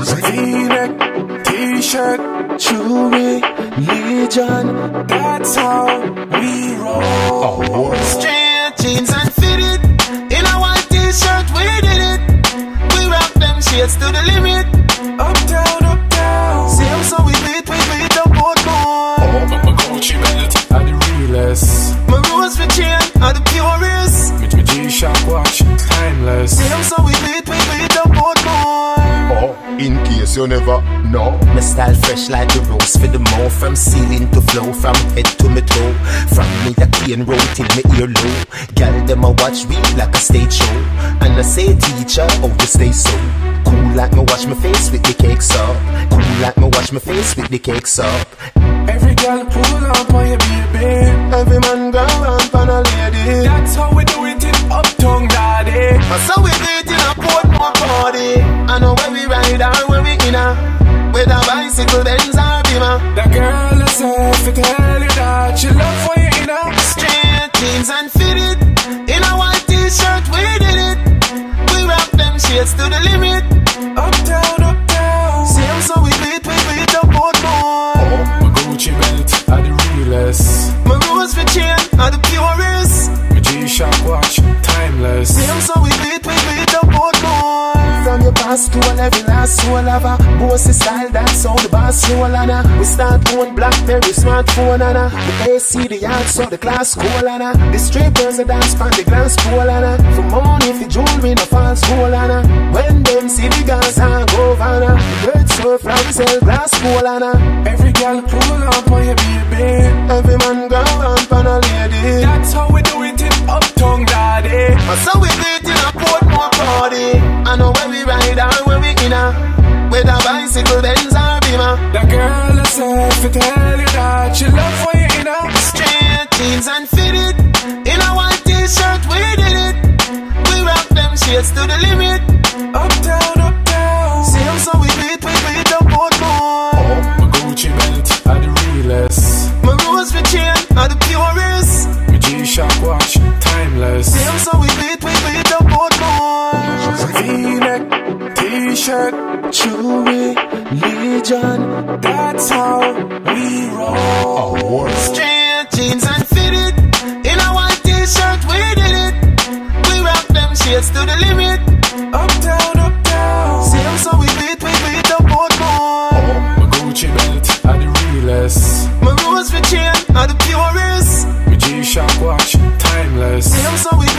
V-neck, t-shirt, Chewy, Legion. That's how we roll. Oh, Straight jeans and fitted. In a white t-shirt, we did it. We rock them shades to the limit. In case you never know. My style fresh like the rose for the mouth From ceiling to floor, from head to my toe From me a cane roll till me ear low Girl them a watch me like a stage show And I say teacher, oh you stay so Cool like me wash my face with the cakes up Cool like me wash my face with the cakes up Every girl pull up on your baby. Every man go on a lady. That's how we do it in Uptown, daddy. So we do Straight fit it. In a white t-shirt, we did it. We rock them shades to the limit. From your past to a every last soul of a Bossy style, that's how the boss roll on a We start on Blackberry smartphone on a The AC, the yard, so the class cool on a The strippers, the dance pan, the glass pool on a For money, for jewelry, no false gold on a When them see the guns, I go on a The birds surf, from sell glass pool on a Every girl pull up on your baby. Every man So we it in a Portmore party. I know where we ride or where we in a. With a bicycle, Benz or Beamer. The girl herself, to tell you that she love for you, you know. Straight jeans and fitted. In a white t-shirt, we did it. We rock them shades to the limit. Timeless. Same so we beat, we beat up both more. V-neck, t-shirt, Chewy, Legion that's how we roll. Straight jeans and fitted. In a white t-shirt, we did it. We rock them shades to the limit. Uptown, uptown. Same so we beat, we beat up both oh, more. My Gucci belt are the realest. My rose for chain are the purest. My G-Shock watch, Same so